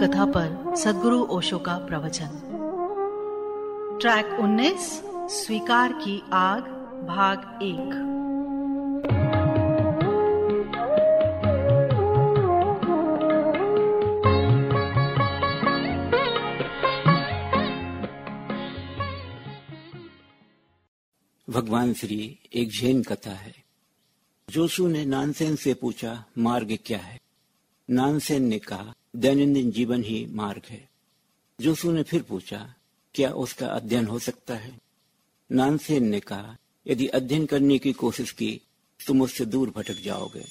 कथा पर सदगुरु ओशो का प्रवचन। ट्रैक 19 स्वीकार की आग, भाग एक। भगवान श्री, एक जैन कथा है। जोशु ने नानसेन से पूछा, मार्ग क्या है? नानसेन ने कहा दैनंदिन जीवन ही मार्ग है। जोशु ने फिर पूछा, क्या उसका अध्ययन हो सकता है? नानसेन ने कहा, यदि अध्ययन करने की कोशिश की तो मुझसे दूर भटक जाओगे।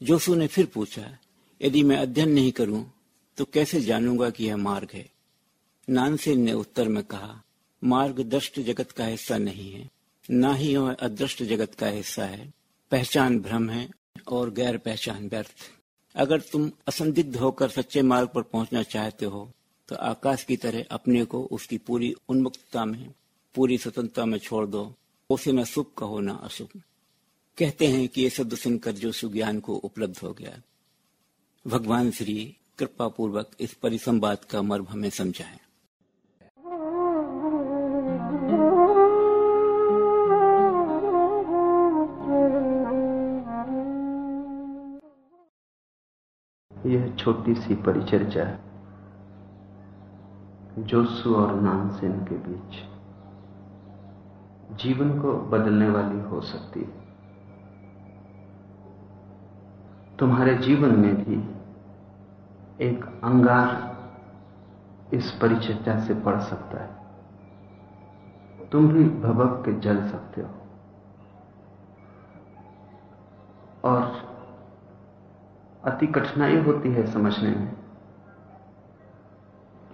जोशु ने फिर पूछा, यदि मैं अध्ययन नहीं करूँ तो कैसे जानूँगा कि यह मार्ग है? नानसेन ने उत्तर में कहा, मार्ग दृष्ट जगत का हिस्सा नहीं है। न ही वह अदृष्ट जगत का हिस्सा है। पहचान भ्रम है और गैर पहचान व्यर्थ। अगर तुम असंदिग्ध होकर सच्चे मार्ग पर पहुँचना चाहते हो तो आकाश की तरह अपने को उसकी पूरी उन्मुक्तता में, पूरी स्वतंत्रता में छोड़ दो। उसे में सुख कहो ना अशुभ। कहते हैं कि ये शब्द सुनकर जो सुज्ञान को उपलब्ध हो गया। भगवान श्री कृपा पूर्वक इस परिसंवाद का मर्म हमें समझाए। यह छोटी सी परिचर्चा जोसु और नानसेन के बीच जीवन को बदलने वाली हो सकती है। तुम्हारे जीवन में भी एक अंगार इस परिचर्चा से पड़ सकता है। तुम भी भबक के जल सकते हो। और अति कठिनाई होती है समझने में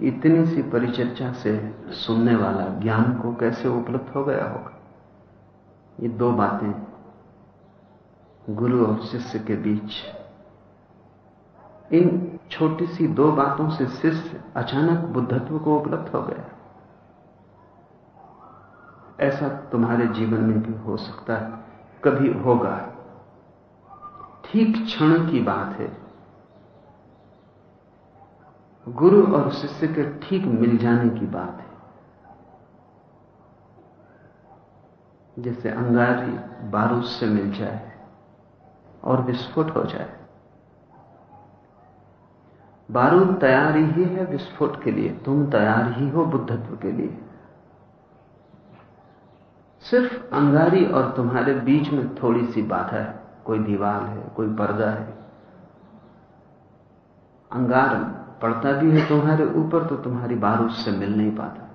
इतनी सी परिचर्चा से सुनने वाला ज्ञान को कैसे उपलब्ध हो गया होगा? ये दो बातें गुरु और शिष्य के बीच। इन छोटी सी दो बातों से शिष्य अचानक बुद्धत्व को उपलब्ध हो गया। ऐसा तुम्हारे जीवन में भी हो सकता है, कभी होगा। ठीक क्षण की बात है। गुरु और शिष्य के ठीक मिल जाने की बात है। जैसे अंगारी बारूद से मिल जाए और विस्फोट हो जाए। बारूद तैयार ही है विस्फोट के लिए। तुम तैयार ही हो बुद्धत्व के लिए। सिर्फ़ अंगारी और तुम्हारे बीच में थोड़ी सी बाधा है। कोई दीवार है, कोई पर्दा है। अंगार पड़ता भी है तुम्हारे ऊपर तो तुम्हारी बारूद से मिल नहीं पाता।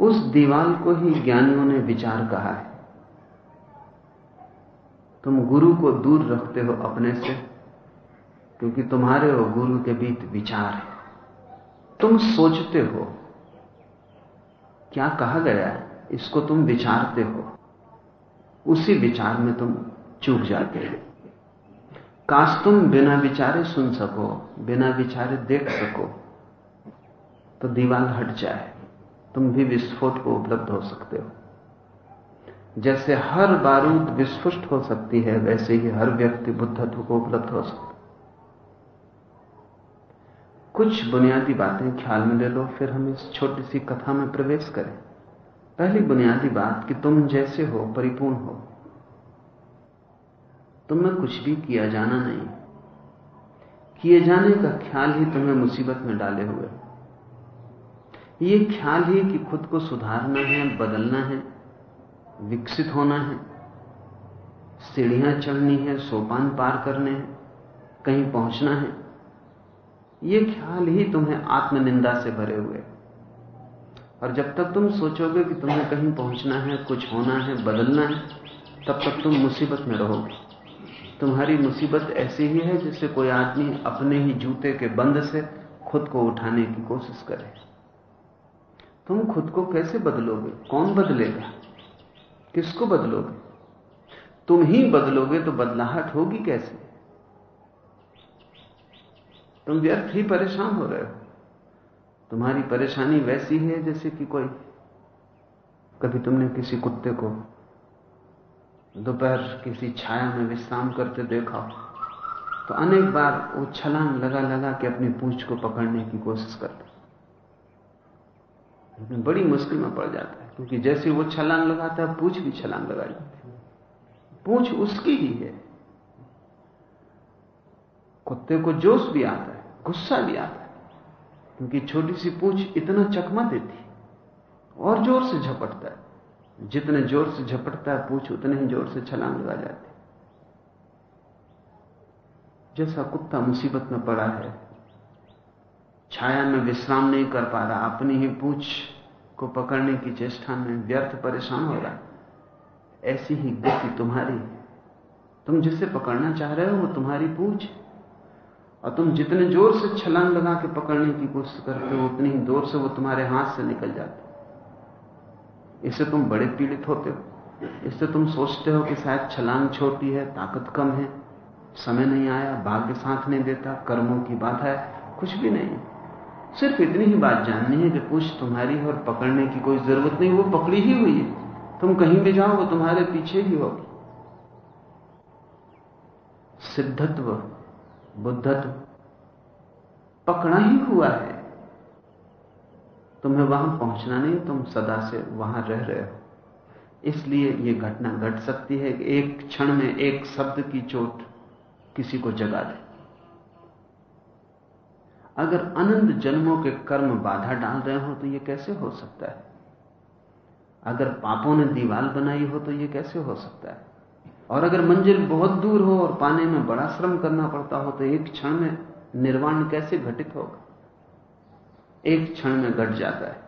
उस दीवाल को ही ज्ञानियों ने विचार कहा है। तुम गुरु को दूर रखते हो अपने से, क्योंकि तुम्हारे और गुरु के बीच विचार है। तुम सोचते हो, क्या कहा गया है? इसको तुम विचारते हो। उसी विचार में तुम चूक जाते हो। काश तुम बिना विचारे सुन सको, बिना विचारे देख सको तो दीवार हट जाए। तुम भी विस्फोट को उपलब्ध हो सकते हो। जैसे हर बारूद विस्फुष्ट हो सकती है, वैसे ही हर व्यक्ति बुद्धत्व को उपलब्ध हो सकता कुछ बुनियादी बातें ख्याल में ले लो, फिर हम इस छोटी सी कथा में प्रवेश करें। पहली बुनियादी बात कि तुम जैसे हो, परिपूर्ण हो। तुम्हें कुछ भी किया जाना नहीं। किए जाने का ख्याल ही तुम्हें मुसीबत में डाले हुए। ये ख्याल ही कि खुद को सुधारना है, बदलना है, विकसित होना है। सीढ़ियाँ चढ़नी है, सोपान पार करने हैं, कहीं पहुँचना है। ये ख्याल ही तुम्हें आत्मनिंदा से भरे हुए। और जब तक तुम सोचोगे कि तुम्हें कहीं पहुँचना है, कुछ होना है, बदलना है, तब तक तुम मुसीबत में रहोगे। तुम्हारी मुसीबत ऐसी ही है जिससे कोई आदमी अपने ही जूते के बंद से खुद को उठाने की कोशिश करे। तुम खुद को कैसे बदलोगे? कौन बदलेगा? किसको बदलोगे? तुम ही बदलोगे तो बदलाहट होगी कैसे? तुम व्यर्थ ही परेशान हो रहे हो। तुम्हारी परेशानी वैसी है जैसे कि कोई कभी तुमने किसी कुत्ते को दोपहर किसी छाया में विश्राम करते देखा हो? तो अनेक बार वो छलांग लगा लगा के अपनी पूंछ को पकड़ने की कोशिश करता लेकिन बड़ी मुश्किल में पड़ जाता है, क्योंकि जैसे वो छलांग लगाता है, पूछ भी छलांग लगा जाती है। पूछ उसकी ही है। कुत्ते को जोश भी आता है, गुस्सा भी आता है। क्योंकि छोटी सी पूछ इतना चकमा देती और ज़ोर से झपटता है। जितने ज़ोर से झपटता है पूछ, उतने ही ज़ोर से छलांग लगा जाती जैसा कुत्ता मुसीबत में पड़ा है, छाया में विश्राम नहीं कर पा रहा, अपनी ही पूछ को पकड़ने की चेष्टा में व्यर्थ परेशान हो रहा ऐसी ही गति तुम्हारी तुम जिसे पकड़ना चाह रहे हो, वो तुम्हारी पूछ और तुम जितने ज़ोर से छलांग लगा के पकड़ने की कोशिश करते हो, उतनी ही ज़ोर से वो तुम्हारे हाथ से निकल जाते इससे तुम बड़े पीड़ित होते हो। इससे तुम सोचते हो कि शायद छलांग छोटी है, ताकत कम है, समय नहीं आया, भाग्य साथ नहीं देता, कर्मों की बात है, कुछ भी नहीं सिर्फ़ इतनी ही बात जाननी है कि कुछ तुम्हारी और पकड़ने की कोई ज़रूरत नहीं, वो पकड़ी ही हुई है। तुम कहीं भी जाओ, वो तुम्हारे पीछे ही होगी। सिद्धत्व बुद्धत्व पकड़ा ही हुआ है। तुम्हें वहाँ पहुँचना नहीं, तुम सदा से वहाँ रह रहे हो। इसलिए यह घटना घट सकती है कि एक क्षण में एक शब्द की चोट किसी को जगा दे। अगर अनंत जन्मों के कर्म बाधा डाल रहे हो तो यह कैसे हो सकता है? अगर पापों ने दीवाल बनाई हो तो यह कैसे हो सकता है? और अगर मंजिल बहुत दूर हो और पाने में बड़ा श्रम करना पड़ता हो तो एक क्षण में निर्वाण कैसे घटित होगा? एक क्षण में घट जाता है।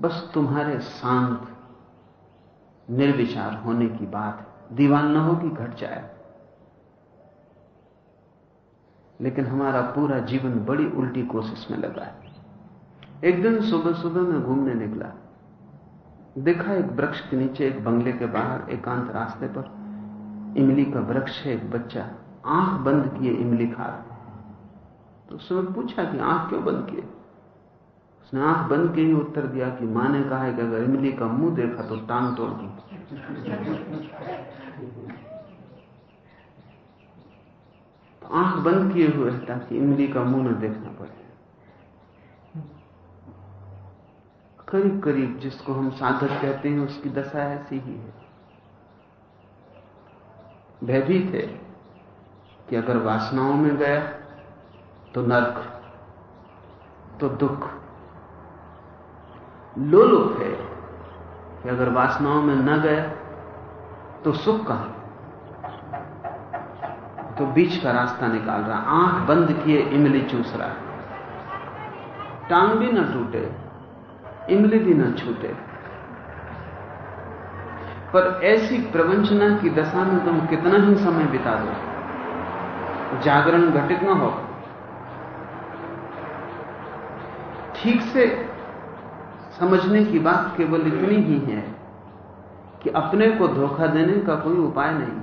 बस तुम्हारे शांत, निर्विचार होने की बात दीवान न हो कि घट जाए। लेकिन हमारा पूरा जीवन बड़ी उल्टी कोशिश में लगा है। एक दिन सुबह सुबह में घूमने निकला। देखा एक वृक्ष के नीचे, एक बंगले के बाहर, एकांत रास्ते पर। इमली का वृक्ष है, एक बच्चा। आँख बंद किए इमली खा रहा तो उसने पूछा कि आँख क्यों बंद किए? उसने आँख बंद के ही उत्तर दिया कि माँ ने कहा है कि अगर इमली का मुँह देखा तो टांग तोड़ दी। तो आँख बंद किए हुए ताकि इमली का मुँह न देखना पड़े। करीब करीब जिसको हम साधक कहते हैं, उसकी दशा ऐसी ही है। भयभीत है कि अगर वासनाओं में गया तो नर्क तो दुख। लोलुप है कि अगर वासनाओं में न गया तो सुख कहाँ? तो बीच का रास्ता निकाल रहा, आँख बंद किए इमली चूस रहा है। टांग भी न टूटे इमली भी ना छूटे। पर ऐसी प्रवंचना की दशा में तुम कितना ही समय बिता दो। जागरण घटित ना हो। ठीक से समझने की बात केवल इतनी ही है कि अपने को धोखा देने का कोई उपाय नहीं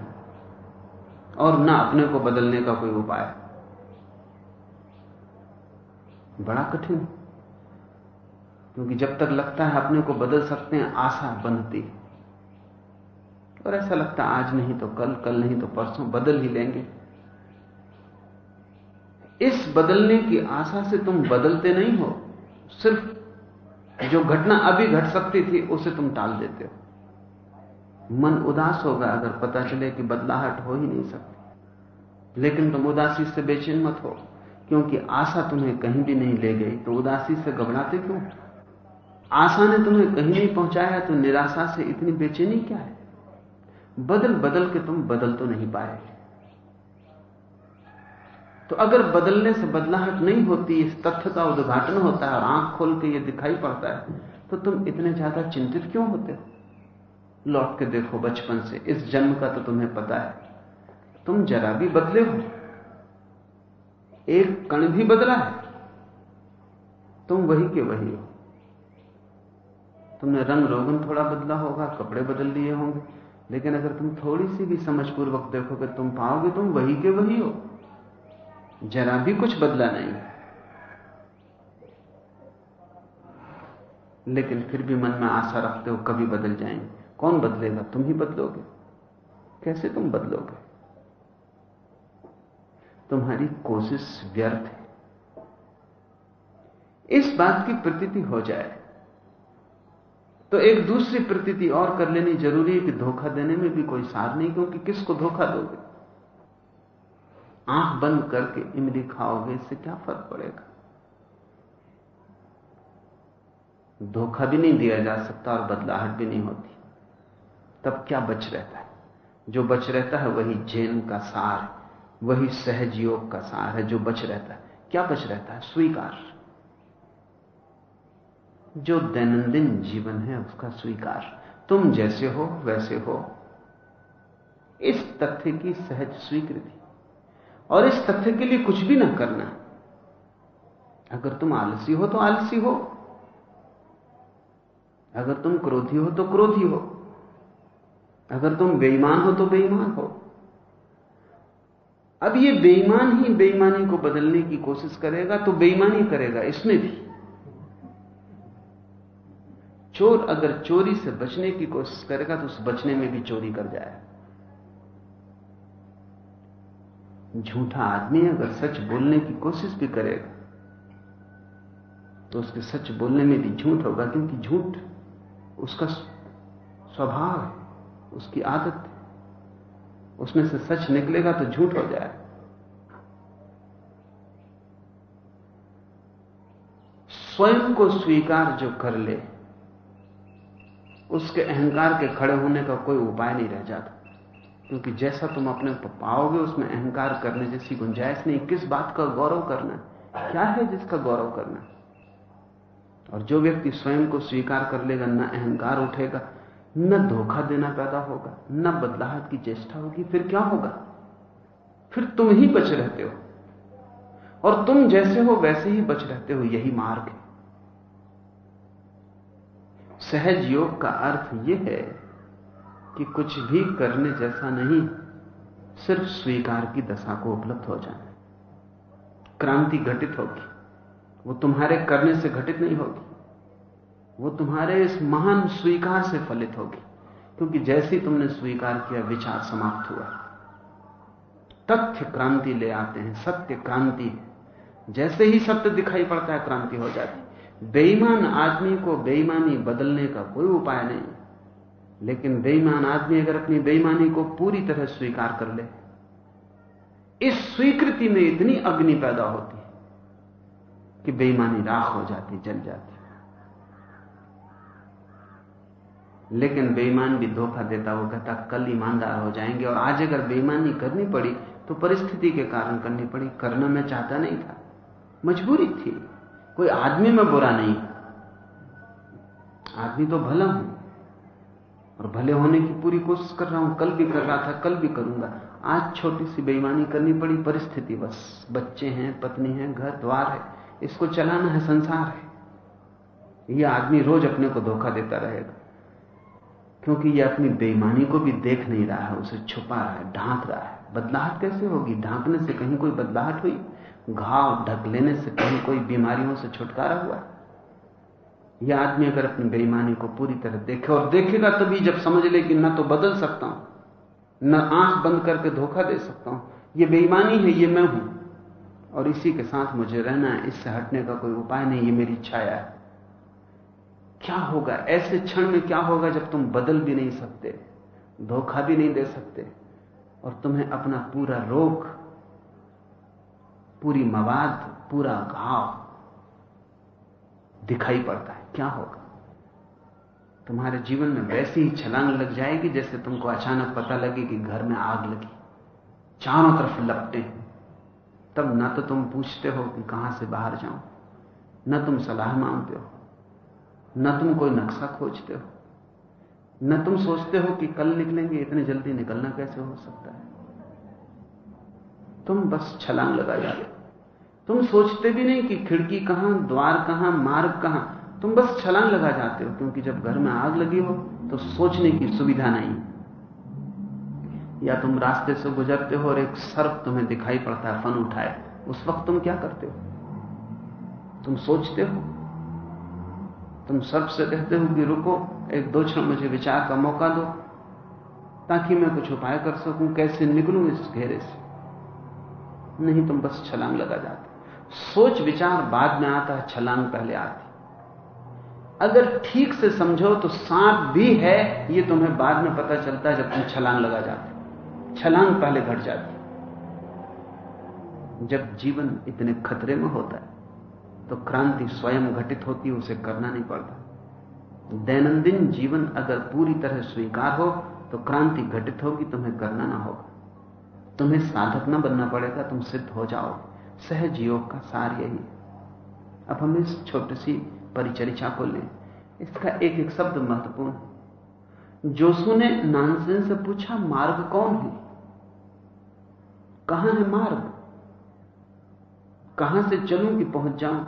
और ना अपने को बदलने का कोई उपाय। बड़ा कठिन। क्योंकि जब तक लगता है अपने को बदल सकते हैं, आशा बनती और ऐसा लगता है, आज नहीं तो कल कल नहीं तो परसों, बदल ही लेंगे। इस बदलने की आशा से तुम बदलते नहीं हो। सिर्फ़ जो घटना अभी घट सकती थी, उसे तुम टाल देते हो। मन उदास होगा अगर पता चले कि बदलाहट हो ही नहीं सकती। लेकिन तुम उदासी से बेचैन मत हो, क्योंकि आशा तुम्हें कहीं भी नहीं ले गई। तो उदासी से घबराते क्यों? आशा ने तुम्हें कहीं नहीं पहुँचाया तो निराशा से इतनी बेचैनी क्या है? बदल बदल के तुम बदल तो नहीं पाए। तो अगर बदलने से बदलाहट नहीं होती, इस तथ्य का उद्घाटन होता है और आँख खोल के ये दिखाई पड़ता है तो तुम इतने ज़्यादा चिंतित क्यों होते हो? लौट के देखो बचपन से, इस जन्म का तो तुम्हें पता है। तुम जरा भी बदले हो। एक कण भी बदला है। तुम वही के वही हो। तुमने रंग रोगन थोड़ा बदला होगा, कपड़े बदल लिए होंगे। लेकिन अगर तुम थोड़ी सी भी समझपूर्वक देखोगे तुम पाओगे, तुम वही के वही हो। जरा भी कुछ बदला नहीं लेकिन फिर भी मन में आशा रखते हो, कभी बदल जाएँगे। कौन बदलेगा? तुम ही बदलोगे। कैसे तुम बदलोगे? तुम्हारी कोशिश व्यर्थ है। इस बात की प्रतीति हो जाए। तो एक दूसरी प्रतीति और कर लेनी ज़रूरी है कि धोखा देने में भी कोई सार नहीं, क्योंकि किसको धोखा दोगे? आँख बंद करके इमली खाओगे, इससे क्या फ़र्क पड़ेगा? धोखा भी नहीं दिया जा सकता और बदलाहट भी नहीं होती। तब क्या बच रहता है? जो बच रहता है वही जैन का सार, वही सहज योग का सार है जो बच रहता है। क्या बच रहता है? स्वीकार। जो दैनंदिन जीवन है उसका स्वीकार। तुम जैसे हो, वैसे हो। इस तथ्य की सहज स्वीकृति। और इस तथ्य के लिए कुछ भी ना करना। अगर तुम आलसी हो तो आलसी हो। अगर तुम क्रोधी हो तो क्रोधी हो। अगर तुम बेईमान हो तो बेईमान हो। अब ये बेईमान ही बेईमानी को बदलने की कोशिश करेगा तो बेईमानी करेगा, इसमें भी। चोर अगर चोरी से बचने की कोशिश करेगा तो उस बचने में भी चोरी कर जाए। झूठा आदमी अगर सच बोलने की कोशिश भी करेगा तो उसके सच बोलने में भी झूठ होगा, क्योंकि झूठ उसका स्वभाव है, उसकी आदत है। उसमें से सच निकलेगा तो झूठ हो जाए। स्वयं को स्वीकार जो कर ले उसके अहंकार के खड़े होने का कोई उपाय नहीं रह जाता। क्योंकि जैसा तुम अपने पाओगे, उसमें अहंकार करने जैसी गुंजाइश नहीं। किस बात का गौरव करना क्या है जिसका गौरव करना और जो व्यक्ति स्वयं को स्वीकार कर लेगा, न अहंकार उठेगा, न धोखा देना पैदा होगा, न बदलाहट की चेष्टा होगी, फिर क्या होगा? फिर तुम ही बच रहते हो। और तुम जैसे हो, वैसे ही बच रहते हो। यही मार्ग है। सहज योग का अर्थ यह है कि कुछ भी करने जैसा नहीं, सिर्फ़ स्वीकार की दशा को उपलब्ध हो जाए क्रांति घटित होगी। वो तुम्हारे करने से घटित नहीं होगी। वो तुम्हारे इस महान स्वीकार से फलित होगी, क्योंकि जैसे ही तुमने स्वीकार किया, विचार समाप्त हुआ। तथ्य क्रांति ले आते हैं, सत्य क्रांति जैसे ही सत्य दिखाई पड़ता है, क्रांति हो जाती बेईमान आदमी को बेईमानी बदलने का कोई उपाय नहीं। लेकिन बेईमान आदमी अगर अपनी बेईमानी को पूरी तरह स्वीकार कर ले, इस स्वीकृति में इतनी अग्नि पैदा होती है कि बेईमानी राख हो जाती, जल जाती। लेकिन बेईमान भी धोखा देता वो कहता कल ईमानदार हो जाएँगे। और आज अगर बेईमानी करनी पड़ी तो परिस्थिति के कारण करनी पड़ी। करना मैं चाहता नहीं था, मजबूरी थी। कोई आदमी में बुरा नहीं। आदमी तो भला हूँ, और भले होने की पूरी कोशिश कर रहा हूँ, कल भी कर रहा था, कल भी करूँगा। आज छोटी सी बेईमानी करनी पड़ी, परिस्थिति बस। बच्चे हैं, पत्नी है, घर द्वार है, इसको चलाना है, संसार है। यह आदमी रोज अपने को धोखा देता रहेगा, क्योंकि यह अपनी बेईमानी को भी देख नहीं रहा है, उसे छुपा रहा है, ढांक रहा है। बदलाहट कैसे होगी? ढांकने से कहीं कोई बदलाहट हुई? घाव ढक लेने से कहीं कोई बीमारियों से छुटकारा हुआ? यह आदमी अगर अपनी बेईमानी को पूरी तरह देखे और देखेगा तभी जब समझ ले कि न तो बदल सकता हूँ, न आँख बंद करके धोखा दे सकता हूँ। यह बेईमानी है, ये मैं हूँ। और इसी के साथ मुझे रहना है, इससे हटने का कोई उपाय नहीं, ये मेरी छाया है। क्या होगा? ऐसे क्षण में क्या होगा जब तुम बदल भी नहीं सकते, धोखा भी नहीं दे सकते और तुम्हें अपना पूरा रोग पूरी मवाद, पूरा घाव दिखाई पड़ता है। क्या होगा? तुम्हारे जीवन में वैसी ही छलांग लग जाएगी जैसे तुमको अचानक पता लगे कि घर में आग लगी। चारों तरफ़ लपटे। तब ना तो तुम पूछते हो कि कहाँ से बाहर जाऊँ, न तुम सलाह मांगते हो, न तुम कोई नक्शा खोजते हो, न तुम सोचते हो कि कल निकलेंगे, इतने जल्दी निकलना कैसे हो सकता है? तुम बस छलांग लगा जाते तुम सोचते भी नहीं कि खिड़की कहाँ, द्वार कहाँ, मार्ग कहाँ। तुम बस छलांग लगा जाते हो, क्योंकि जब घर में आग लगी हो तो सोचने की सुविधा नहीं। या तुम रास्ते से गुजरते हो और एक सर्प तुम्हें दिखाई पड़ता है, फन उठाए। उस वक्त तुम क्या करते हो? तुम सोचते हो? तुम सर्प से कहते हो कि रुको, एक दो क्षण मुझे विचार का मौका दो, ताकि मैं कुछ उपाय कर सकूँ, कैसे निकलूं इस घेरे से? नहीं तुम बस छलांग लगा जाते सोच विचार बाद में आता है, छलांग पहले आती। अगर ठीक से समझो तो सांप भी है, ये तुम्हें बाद में पता चलता है जब तुम छलांग लगा जाते छलांग पहले घट जाती जब जीवन इतने खतरे में होता है तो क्रांति स्वयं घटित होती है, उसे करना नहीं पड़ता। दैनंदिन जीवन अगर पूरी तरह स्वीकार हो तो क्रांति घटित होगी, तुम्हें करना ना होगा। तुम्हें साधक ना बनना पड़ेगा, तुम सिद्ध हो जाओ सहज योग का सार यही। अब हम इस छोटी सी परिचर्चा को लें। इसका एक एक शब्द महत्वपूर्ण जोसु ने नानसेन से पूछा, मार्ग कौन है? कहाँ है मार्ग? कहाँ से चलूँ कि पहुँच जाऊँ?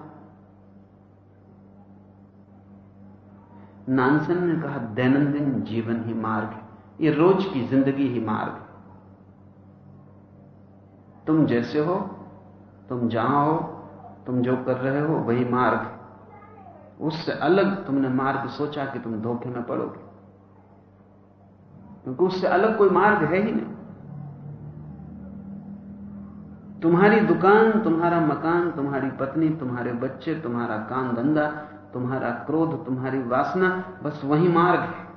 नानसन ने कहा, दैनंदिन जीवन ही मार्ग है। ये रोज की ज़िंदगी ही मार्ग है। तुम जैसे हो, तुम जहाँ हो, तुम जो कर रहे हो, वही मार्ग उससे अलग तुमने मार्ग सोचा कि तुम धोखे में पड़ोगे। क्योंकि उससे अलग कोई मार्ग है ही नहीं। तुम्हारी दुकान, तुम्हारा मकान, तुम्हारी पत्नी, तुम्हारे बच्चे, तुम्हारा काम धंधा, तुम्हारा क्रोध, तुम्हारी वासना, बस वही मार्ग है।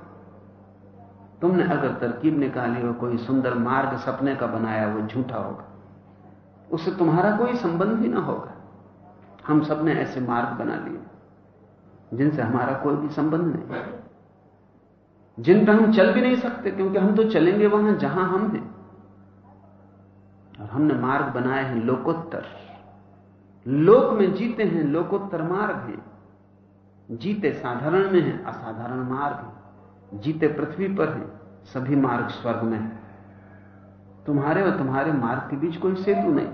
तुमने अगर तरकीब निकाली हो कोई सुंदर मार्ग सपने का बनाया, वो झूठा होगा। उससे तुम्हारा कोई संबंध ही ना होगा। हम सबने ऐसे मार्ग बना लिए, जिनसे हमारा कोई भी संबंध नहीं। जिन पर हम चल भी नहीं सकते, क्योंकि हम तो चलेंगे वहाँ जहाँ हम हैं। और हमने मार्ग बनाए हैं लोकोत्तर। लोक में जीते हैं, लोकोत्तर मार्ग हैं। जीते साधारण में है, असाधारण मार्ग जीते पृथ्वी पर है, सभी मार्ग स्वर्ग में है। तुम्हारे और तुम्हारे मार्ग के बीच कोई सेतु नहीं।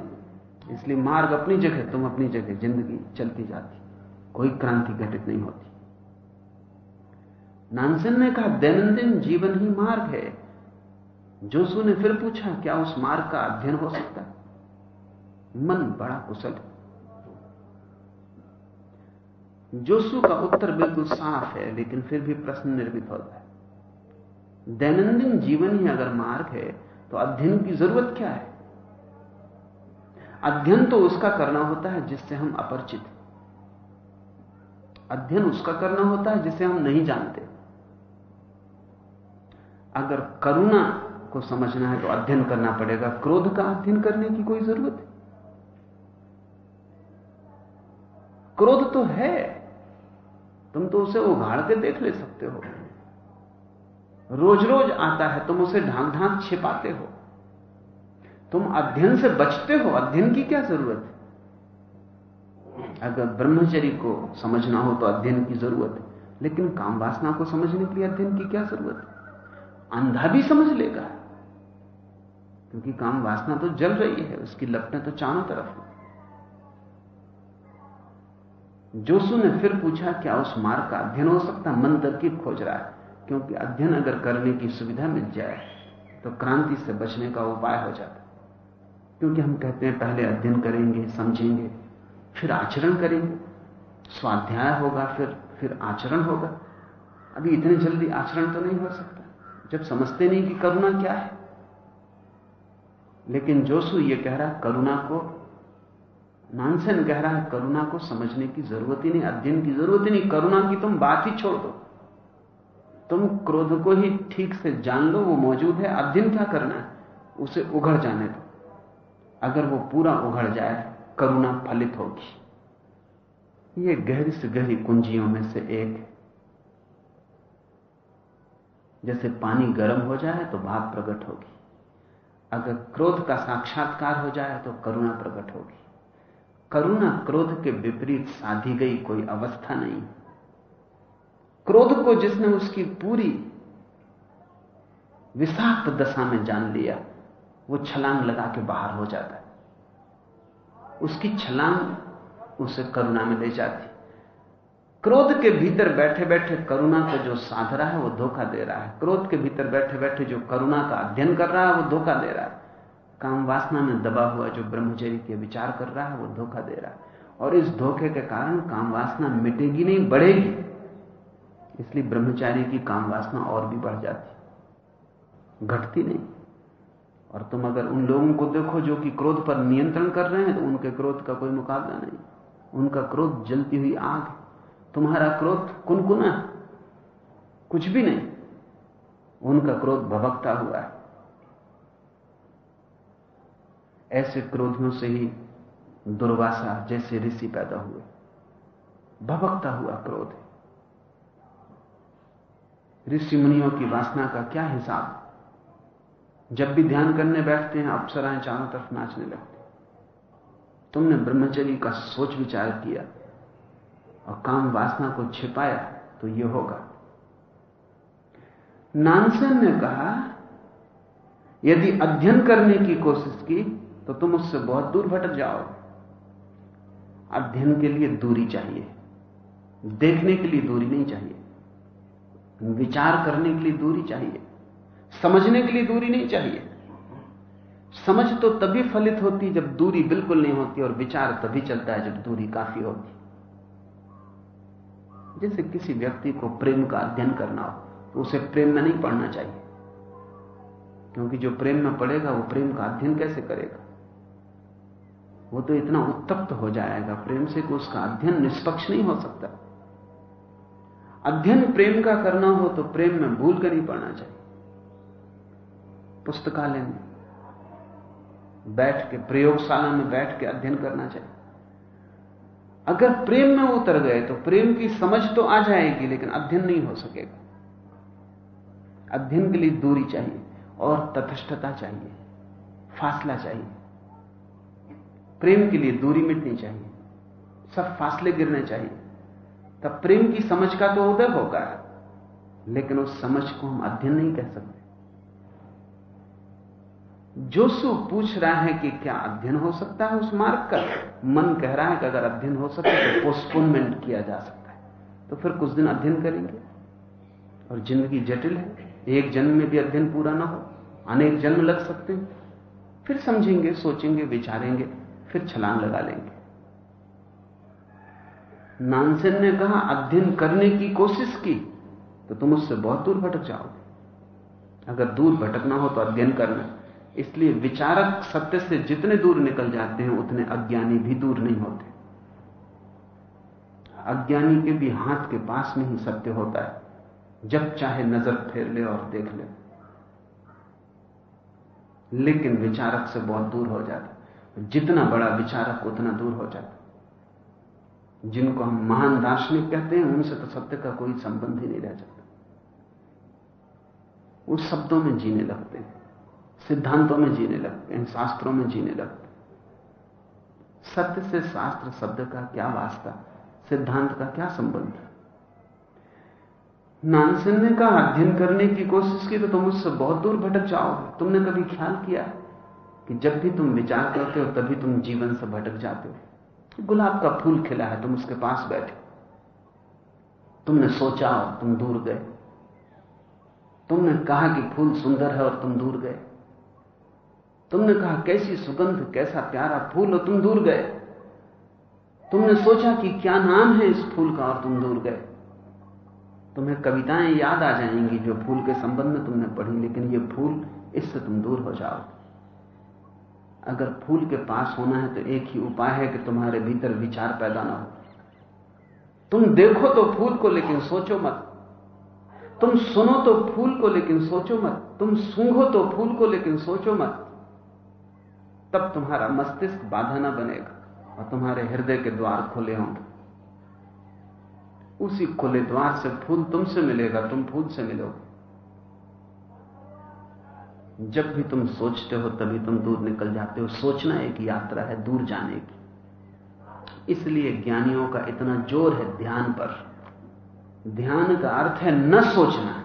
इसलिए मार्ग अपनी जगह, तुम अपनी जगह, ज़िंदगी चलती जाती। कोई क्रांति घटित नहीं होती। नानसन ने कहा, दैनंदिन जीवन ही मार्ग है। जोसु ने फिर पूछा, क्या उस मार्ग का अध्ययन हो सकता? मन बड़ा कुशल है। जोसु का उत्तर बिल्कुल साफ़ है, लेकिन फिर भी प्रश्न निर्मित होता है। दैनंदिन जीवन ही अगर मार्ग है तो अध्ययन की ज़रूरत क्या है? अध्ययन तो उसका करना होता है जिससे हम अपरिचित अध्ययन उसका करना होता है जिसे हम नहीं जानते। अगर करुणा को समझना है तो अध्ययन करना पड़ेगा। क्रोध का अध्ययन करने की कोई ज़रूरत है? क्रोध तो है। तुम तो उसे उघाड़ के देख ले सकते हो। रोज रोज आता है, तुम उसे ढांक ढांक छिपाते हो। तुम अध्ययन से बचते हो, अध्ययन की क्या ज़रूरत है? अगर ब्रह्मचर्य को समझना हो तो अध्ययन की ज़रूरत है, लेकिन काम वासना को समझने के लिए अध्ययन की क्या ज़रूरत है? अंधा भी समझ लेगा, क्योंकि काम वासना तो जल रही है, उसकी लपटें तो चारों तरफ़ है। जोसु ने फिर पूछा, क्या उस मार्ग का अध्ययन हो सकता? मन तरकीब खोज रहा है। क्योंकि अध्ययन अगर करने की सुविधा मिल जाए तो क्रांति से बचने का उपाय हो जाता क्योंकि हम कहते हैं, पहले अध्ययन करेंगे, समझेंगे, फिर आचरण करेंगे। स्वाध्याय होगा, फिर फिर आचरण होगा। अभी इतने जल्दी आचरण तो नहीं हो सकता। जब समझते नहीं कि करुणा क्या है। लेकिन जोसु ये कह रहा है करुणा को, नानसेन कह रहा है, करुणा को समझने की ज़रूरत ही नहीं, अध्ययन की ज़रूरत ही नहीं। करुणा की तुम बात ही छोड़ दो। तुम क्रोध को ही ठीक से जान लो, वो मौजूद है। अध्ययन क्या करना है? उसे उघड़ जाने दो। अगर वो पूरा उघड़ जाए, करुणा फलित होगी। ये गहरी से गहरी कुंजियों में से एक। है जैसे पानी गर्म हो जाए तो भाप प्रकट होगी। अगर क्रोध का साक्षात्कार हो जाए तो करुणा प्रकट होगी। करुणा क्रोध के विपरीत साधी गई कोई अवस्था नहीं। क्रोध को जिसने उसकी पूरी विषाक्त दशा में जान लिया, वो छलांग लगा के बाहर हो जाता है। उसकी छलांग उसे करुणा में ले जाती। क्रोध के भीतर बैठे बैठे करुणा को जो साध रहा है, वो धोखा दे रहा है। क्रोध के भीतर बैठे बैठे जो करुणा का अध्ययन कर रहा है, वो धोखा दे रहा है। काम वासना में दबा हुआ जो ब्रह्मचर्य के विचार कर रहा है, वो धोखा दे रहा है। और इस धोखे के कारण काम वासना मिटेगी नहीं, बढ़ेगी। इसलिए ब्रह्मचारी की काम वासना और भी बढ़ जाती घटती नहीं। और तुम अगर उन लोगों को देखो जो कि क्रोध पर नियंत्रण कर रहे हैं तो उनके क्रोध का कोई मुकाबला नहीं। उनका क्रोध जलती हुई आग तुम्हारा क्रोध कुनकुना कुछ भी नहीं। उनका क्रोध भभकता हुआ है। ऐसे क्रोधों से ही दुर्वासा जैसे ऋषि पैदा हुए। भभकता हुआ क्रोध ऋषि मुनियों की वासना का क्या हिसाब? जब भी ध्यान करने बैठते हैं, अप्सराएँ चारों तरफ़ नाचने लगती तुमने ब्रह्मचर्य का सोच विचार किया और काम वासना को छिपाया तो यह होगा। नानसन ने कहा, यदि अध्ययन करने की कोशिश की तो तुम उससे बहुत दूर भटक जाओ। अध्ययन के लिए दूरी चाहिए, देखने के लिए दूरी नहीं चाहिए। विचार करने के लिए दूरी चाहिए। समझने के लिए दूरी नहीं चाहिए। समझ तो तभी फलित होती जब दूरी बिल्कुल नहीं होती और विचार तभी चलता है जब दूरी काफ़ी होती। जैसे किसी व्यक्ति को प्रेम का अध्ययन करना हो तो उसे प्रेम में नहीं पढ़ना चाहिए। क्योंकि जो प्रेम में पढ़ेगा, वो प्रेम का अध्ययन कैसे करेगा? वो तो इतना उत्तप्त हो जाएगा प्रेम से कि उसका अध्ययन निष्पक्ष नहीं हो सकता। अध्ययन प्रेम का करना हो तो प्रेम में भूल कर ही पढ़ना चाहिए। पुस्तकालय में बैठ के, प्रयोगशाला में बैठ के अध्ययन करना चाहिए। अगर प्रेम में उतर गए तो प्रेम की समझ तो आ जाएगी, लेकिन अध्ययन नहीं हो सकेगा। अध्ययन के लिए दूरी चाहिए और तथस्थता चाहिए, फासला चाहिए। प्रेम के लिए दूरी मिटनी चाहिए, सब फासले गिरने चाहिए। तब प्रेम की समझ का तो उदय होगा। लेकिन उस समझ को हम अध्ययन नहीं कह सकते। जोसु पूछ रहा है कि क्या अध्ययन हो सकता है उस मार्ग का? मन कह रहा है कि अगर अध्ययन हो सके तो पोस्टपोनमेंट किया जा सकता है। तो फिर कुछ दिन अध्ययन करेंगे। और ज़िंदगी जटिल है। एक जन्म में भी अध्ययन पूरा ना हो। अनेक जन्म लग सकते हैं। फिर समझेंगे, सोचेंगे, विचारेंगे, फिर छलांग लगा लेंगे। नानसेन ने कहा, अध्ययन करने की कोशिश की तो तुम उससे बहुत दूर भटक जाओगे। अगर दूर भटकना हो तो अध्ययन करना। इसलिए विचारक सत्य से जितने दूर निकल जाते हैं, उतने अज्ञानी भी दूर नहीं होते। अज्ञानी के भी हाथ के पास में ही सत्य होता है। जब चाहे नज़र फेर ले और देख ले। लेकिन विचारक से बहुत दूर हो जाता जितना बड़ा विचारक, उतना दूर हो जाता जिनको हम महान दार्शनिक कहते हैं उनसे तो सत्य का कोई संबंध ही नहीं रह जाता उस शब्दों में जीने लगते हैं, सिद्धांतों में जीने लगते हैं, शास्त्रों में जीने लगते हैं। सत्य से शास्त्र, शब्द का क्या वास्ता, सिद्धांत का क्या संबंध? नानसेन ने कहा, अध्ययन करने की कोशिश की तो तुम उससे बहुत दूर भटक जाओगे। तुमने कभी ख्याल किया कि जब भी तुम विचार करते हो, तभी तुम जीवन से भटक जाते हो? गुलाब का फूल खिला है, तुम उसके पास बैठे। तुमने सोचा और तुम दूर गए। तुमने कहा कि फूल सुंदर है और तुम दूर गए। तुमने कहा, कैसी सुगंध, कैसा प्यारा फूल और तुम दूर गए। तुमने सोचा कि क्या नाम है इस फूल का और तुम दूर गए। तुम्हें कविताएँ याद आ जाएँगी जो फूल के संबंध में तुमने पढ़ी, लेकिन ये फूल इससे तुम दूर हो जाओ अगर फूल के पास होना है तो एक ही उपाय है कि तुम्हारे भीतर विचार पैदा ना हो। तुम देखो तो फूल को, लेकिन सोचो मत। तुम सुनो तो फूल को, लेकिन सोचो मत। तुम सूंघो तो फूल को, लेकिन सोचो मत। तब तुम्हारा मस्तिष्क बाधा ना बनेगा और तुम्हारे हृदय के द्वार खुले होंगे। उसी खुले द्वार से फूल तुमसे मिलेगा, तुम फूल से मिलोगे। जब भी तुम सोचते हो, तभी तुम दूर निकल जाते हो। सोचना एक यात्रा है, दूर जाने की। इसलिए ज्ञानियों का इतना ज़ोर है ध्यान पर। ध्यान का अर्थ है न सोचना।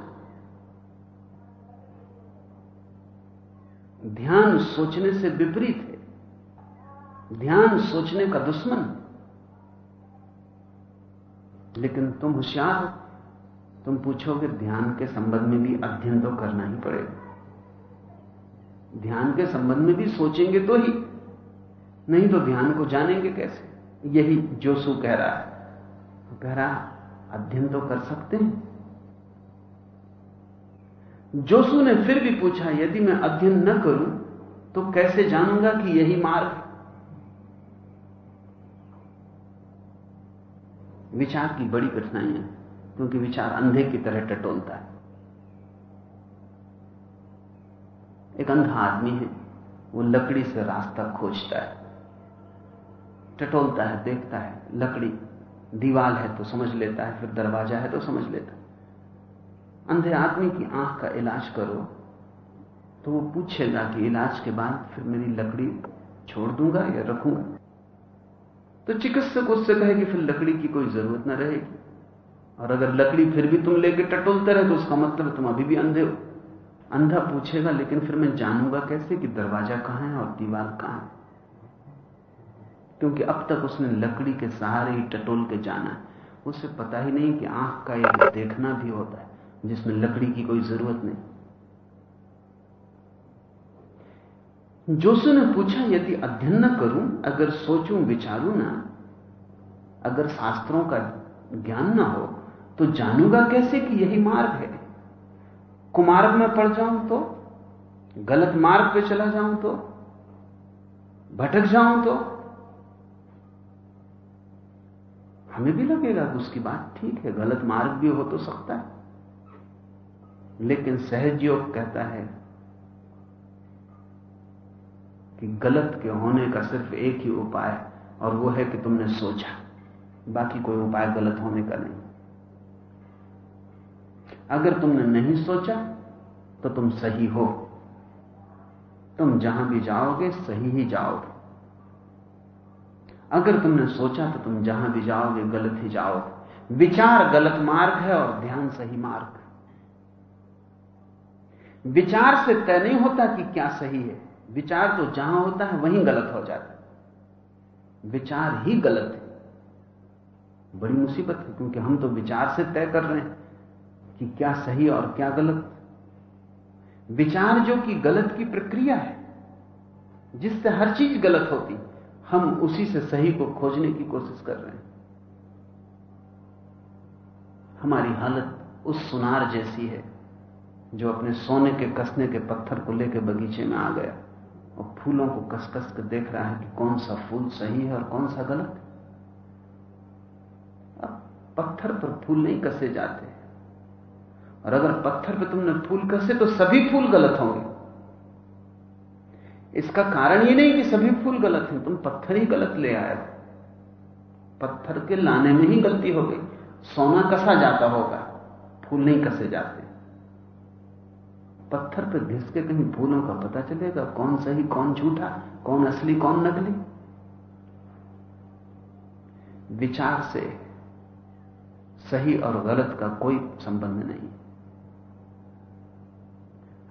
ध्यान सोचने से विपरीत है। ध्यान सोचने का दुश्मन। लेकिन तुम होशियार हो। तुम पूछोगे, ध्यान के संबंध में भी अध्ययन तो करना ही पड़ेगा। ध्यान के संबंध में भी सोचेंगे तो ही। नहीं तो ध्यान को जानेंगे कैसे? यही जोसु कह रहा है। कह रहा अध्ययन तो कर सकते हैं। जोसु ने फिर भी पूछा, यदि मैं अध्ययन न करूँ तो कैसे जानूँगा कि यही मार्ग विचार की बड़ी कठिनाई है, क्योंकि विचार अंधे की तरह टटोलता है। एक अंधा आदमी है, वो लकड़ी से रास्ता खोजता है। टटोलता है, देखता है, लकड़ी, दीवाल है तो समझ लेता है, फिर दरवाज़ा है तो समझ लेता है। अंधे आदमी की आँख का इलाज करो तो वो पूछेगा कि इलाज के बाद फिर मेरी लकड़ी छोड़ दूँगा या रखूँगा? तो चिकित्सक उससे कहे कि फिर लकड़ी की कोई ज़रूरत ना रहेगी। और अगर लकड़ी फिर भी तुम लेके टटोलते रहे तो उसका मतलब तुम अभी भी अंधे हो। अंधा पूछेगा, लेकिन फिर मैं जानूँगा कैसे कि दरवाज़ा कहाँ है और दीवार कहाँ है? क्योंकि अब तक उसने लकड़ी के सहारे ही टटोल के जाना है। उसे पता ही नहीं कि आँख का एक देखना भी होता है, जिसमें लकड़ी की कोई ज़रूरत नहीं। जोसु ने पूछा, यदि अध्ययन न करूँ, अगर सोचूं, विचारूं ना, अगर शास्त्रों का ज्ञान ना हो तो जानूँगा कैसे कि यही मार्ग है? कुमार्ग में पड़ जाऊँ तो गलत मार्ग पे चला जाऊँ तो भटक जाऊँ तो हमें भी लगेगा कि उसकी बात ठीक है, गलत मार्ग भी हो तो सकता है। लेकिन सहज योग कहता है कि गलत के होने का सिर्फ़ एक ही उपाय, और वो है कि तुमने सोचा। बाकी कोई उपाय गलत होने का नहीं। अगर तुमने नहीं सोचा तो तुम सही हो। तुम जहाँ भी जाओगे, सही ही जाओगे। अगर तुमने सोचा तो तुम जहाँ भी जाओगे, गलत ही जाओगे। विचार गलत मार्ग है और ध्यान सही मार्ग विचार से तय नहीं होता कि क्या सही है। विचार तो जहाँ होता है, वहीं गलत हो जाता है। विचार ही गलत है। बड़ी मुसीबत है, क्योंकि हम तो विचार से तय कर रहे हैं। कि क्या सही और क्या गलत। विचार जो कि गलत की प्रक्रिया है, जिससे हर चीज़ गलत होती, हम उसी से सही को खोजने की कोशिश कर रहे हैं। हमारी हालत उस सुनार जैसी है, जो अपने सोने के कसने के पत्थर को लेकर बगीचे में आ गया और फूलों को कस कस कर देख रहा है कि कौन सा फूल सही है और कौन सा गलत। अब पत्थर पर फूल नहीं कसे जाते। और अगर पत्थर पे तुमने फूल कसे तो सभी फूल गलत होंगे। इसका कारण ये नहीं कि सभी फूल गलत हैं, तुम पत्थर ही गलत ले आए पत्थर के लाने में ही गलती हो गई। सोना कसा जाता होगा? फूल नहीं कसे जाते। पत्थर पर घिस के कहीं फूलों का पता चलेगा, कौन सही, कौन झूठा, कौन असली, कौन नकली। विचार से सही और गलत का कोई संबंध नहीं।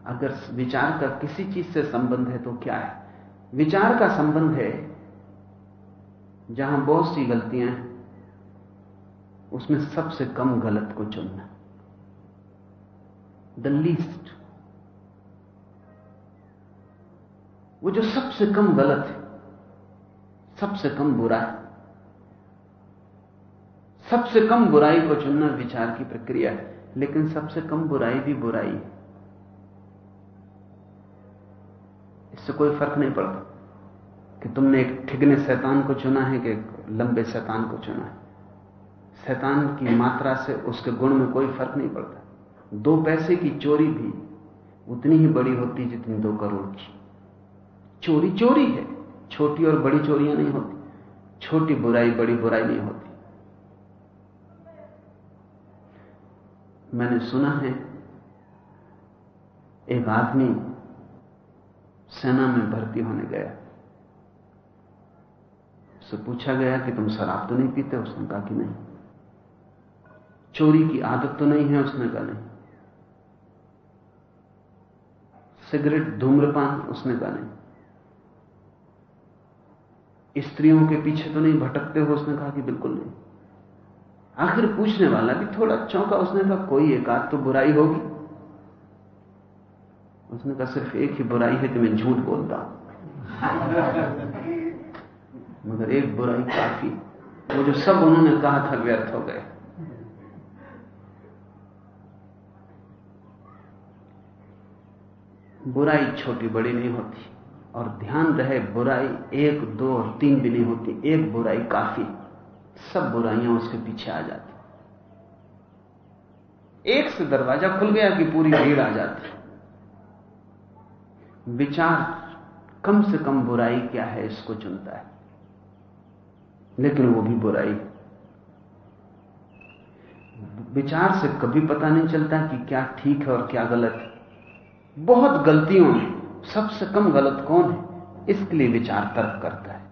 अगर विचार का किसी चीज़ से संबंध है तो क्या है? विचार का संबंध है जहाँ बहुत सी गलतियाँ हैं, उसमें सबसे कम गलत को चुनना। द लीस्ट वो जो सबसे कम गलत है, सबसे कम बुरा है। सबसे कम बुराई को चुनना विचार की प्रक्रिया है, लेकिन सबसे कम बुराई भी बुराई है। इससे कोई फ़र्क नहीं पड़ता कि तुमने एक ठिगने शैतान को चुना है कि लंबे शैतान को चुना है। शैतान की मात्रा से उसके गुण में कोई फ़र्क नहीं पड़ता। दो पैसे की चोरी भी उतनी ही बड़ी होती जितनी दो करोड़ की। चोरी चोरी है, छोटी और बड़ी चोरियाँ नहीं होती, छोटी बुराई बड़ी बुराई नहीं होती। मैंने सुना है, एक आदमी सेना में भर्ती होने गया। उससे पूछा गया कि तुम शराब तो नहीं पीते? उसने कहा कि नहीं। चोरी की आदत तो नहीं है? उसने कहा नहीं। सिगरेट धूम्रपान? उसने कहा नहीं। स्त्रियों के पीछे तो नहीं भटकते हो? उसने कहा कि बिल्कुल नहीं। आखिर पूछने वाला भी थोड़ा चौंका। उसने कहा, कोई एक आध तो बुराई होगी। उसने कहा, सिर्फ़ एक ही बुराई है कि मैं झूठ बोलता। मगर एक बुराई काफ़ी, वो जो सब उन्होंने कहा था, व्यर्थ हो गए। बुराई छोटी बड़ी नहीं होती, और ध्यान रहे, बुराई एक, दो और तीन भी नहीं होती, एक बुराई काफ़ी, सब बुराइयाँ उसके पीछे आ जाती। एक से दरवाज़ा खुल गया कि पूरी भीड़ आ जाती। विचार कम से कम बुराई क्या है इसको चुनता है। लेकिन वो भी बुराई। विचार से कभी पता नहीं चलता कि क्या ठीक है और क्या गलत है। बहुत गलतियों में सबसे कम गलत कौन है? इसके लिए विचार तर्क करता है।